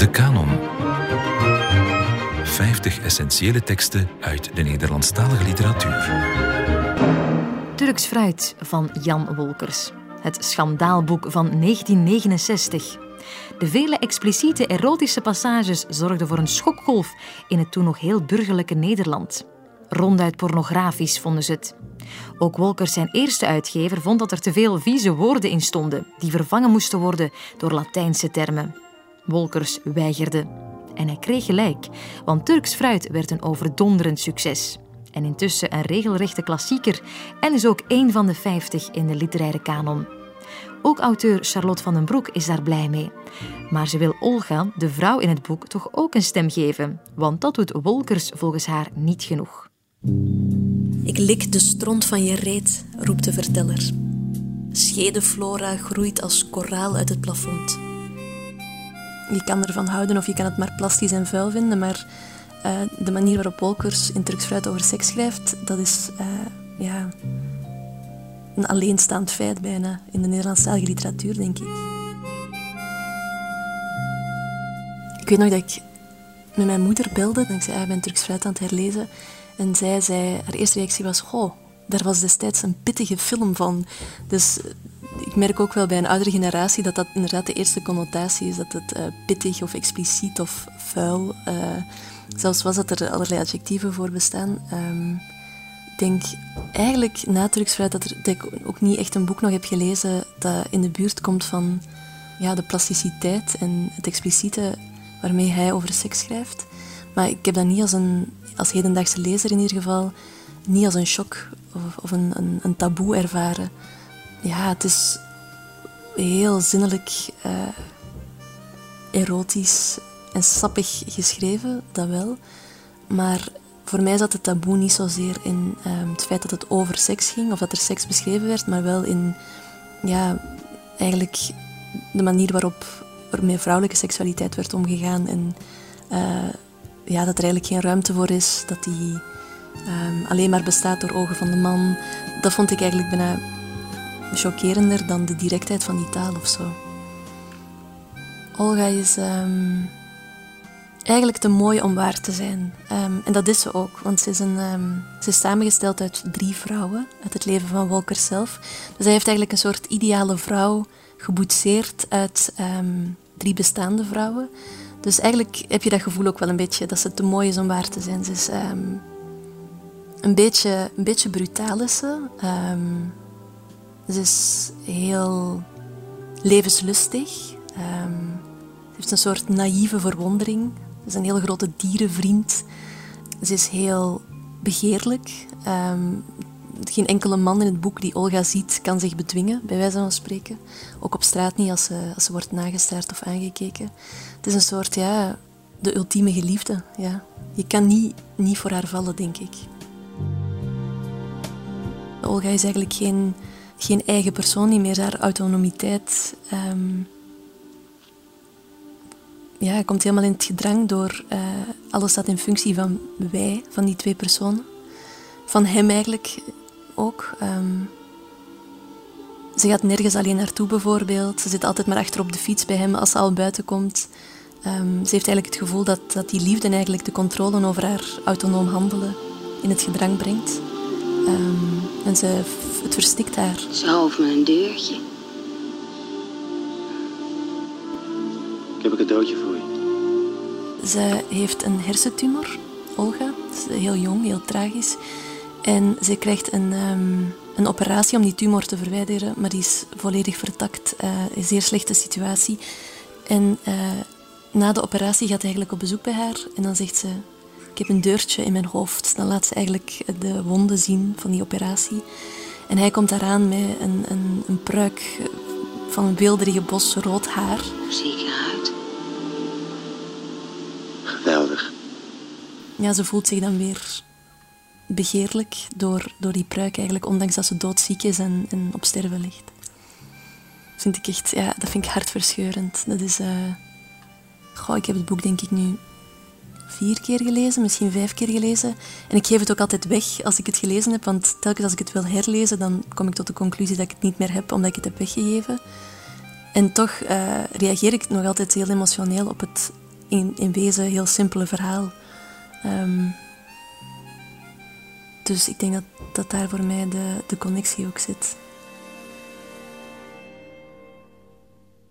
De Canon. 50 essentiële teksten uit de Nederlandstalige literatuur. Turks fruit van Jan Wolkers. Het schandaalboek van 1969. De vele expliciete erotische passages zorgden voor een schokgolf in het toen nog heel burgerlijke Nederland. Ronduit pornografisch vonden ze het. Ook Wolkers, zijn eerste uitgever, vond dat er te veel vieze woorden in stonden, die vervangen moesten worden door Latijnse termen. Wolkers weigerde. En hij kreeg gelijk, want Turks fruit werd een overdonderend succes. En intussen een regelrechte klassieker en is ook één van de vijftig in de literaire kanon. Ook auteur Charlotte van den Broek is daar blij mee. Maar ze wil Olga, de vrouw in het boek, toch ook een stem geven, want dat doet Wolkers volgens haar niet genoeg. Ik lik de stront van je reet, roept de verteller. Schedeflora groeit als koraal uit het plafond. Je kan ervan houden of je kan het maar plastisch en vuil vinden, maar uh, de manier waarop Wolkers in Turks Fruit over seks schrijft, dat is uh, ja, een alleenstaand feit bijna in de Nederlandstalige literatuur, denk ik. Ik weet nog dat ik met mijn moeder belde. En ik zei, ik ben Turks Fruit aan het herlezen. En zij zei, haar eerste reactie was, goh, daar was destijds een pittige film van. Dus ik merk ook wel bij een oudere generatie dat dat inderdaad de eerste connotatie is. Dat het uh, pittig of expliciet of vuil. Uh, zelfs was dat er allerlei adjectieven voor bestaan. Um, ik denk eigenlijk na Turksvrijheid dat, dat ik ook niet echt een boek nog heb gelezen dat in de buurt komt van ja, de plasticiteit en het expliciete waarmee hij over seks schrijft. Maar ik heb dat niet als een, als hedendaagse lezer in ieder geval, niet als een shock of, of een, een, een, taboe ervaren. Ja, het is heel zinnelijk, uh, erotisch en sappig geschreven, dat wel. Maar voor mij zat het taboe niet zozeer in um, het feit dat het over seks ging of dat er seks beschreven werd, maar wel in ja, eigenlijk de manier waarop er met vrouwelijke seksualiteit werd omgegaan. En uh, ja, dat er eigenlijk geen ruimte voor is, dat die um, alleen maar bestaat door ogen van de man. Dat vond ik eigenlijk bijna chockerender dan de directheid van die taal of zo. Olga is um, eigenlijk te mooi om waar te zijn. Um, en dat is ze ook, want ze is, een, ze is samengesteld uit drie vrouwen, uit het leven van Walker zelf. Dus hij heeft eigenlijk een soort ideale vrouw geboetseerd uit drie bestaande vrouwen. Dus eigenlijk heb je dat gevoel ook wel een beetje dat ze te mooi is om waar te zijn. Ze is een, beetje, een beetje is ze. Ze is heel levenslustig. Um, ze heeft een soort naïeve verwondering. Ze is een heel grote dierenvriend. Ze is heel begeerlijk. geen enkele man in het boek die Olga ziet kan zich bedwingen, bij wijze van spreken. Ook op straat niet als ze, als ze wordt nagestaard of aangekeken. Het is een soort, ja, de ultieme geliefde. Ja. Je kan niet, niet voor haar vallen, denk ik. Olga is eigenlijk geen, geen eigen persoon niet meer. Haar autonomiteit um, ja, komt helemaal in het gedrang door uh, alles staat in functie van wij, van die twee personen. Van hem eigenlijk ook. Um, ze gaat nergens alleen naartoe bijvoorbeeld. Ze zit altijd maar achter op de fiets bij hem als ze al buiten komt. Um, ze heeft eigenlijk het gevoel dat, dat die liefde eigenlijk de controle over haar autonoom handelen in het gedrang brengt. Um, en ze, het verstikt haar. Ze over me een deurtje. Ik heb een cadeautje voor je. Ze heeft een hersentumor, Olga. Ze is heel jong, heel tragisch. En ze krijgt een, um, een operatie om die tumor te verwijderen, maar die is volledig vertakt. Uh, een zeer slechte situatie. En uh, na de operatie gaat hij eigenlijk op bezoek bij haar en dan zegt ze: Ik heb een deurtje in mijn hoofd. Dan laat ze eigenlijk de wonden zien van die operatie. En hij komt daaraan met een, een, een pruik van een weelderige bos rood haar. Hoe zie ik eruit? Geweldig. Ja, ze voelt zich dan weer begeerlijk door, door die pruik eigenlijk, ondanks dat ze doodziek is en, en op sterven ligt. Vind ik echt, ja, dat vind ik hartverscheurend. Dat is... Uh, goh, ik heb het boek denk ik nu vier keer gelezen, misschien vijf keer gelezen. En ik geef het ook altijd weg als ik het gelezen heb, want telkens als ik het wil herlezen, dan kom ik tot de conclusie dat ik het niet meer heb, omdat ik het heb weggegeven. En toch uh, reageer ik nog altijd heel emotioneel op het in, in wezen heel simpele verhaal. Ehm, dus ik denk dat, dat daar voor mij de, de connectie ook zit.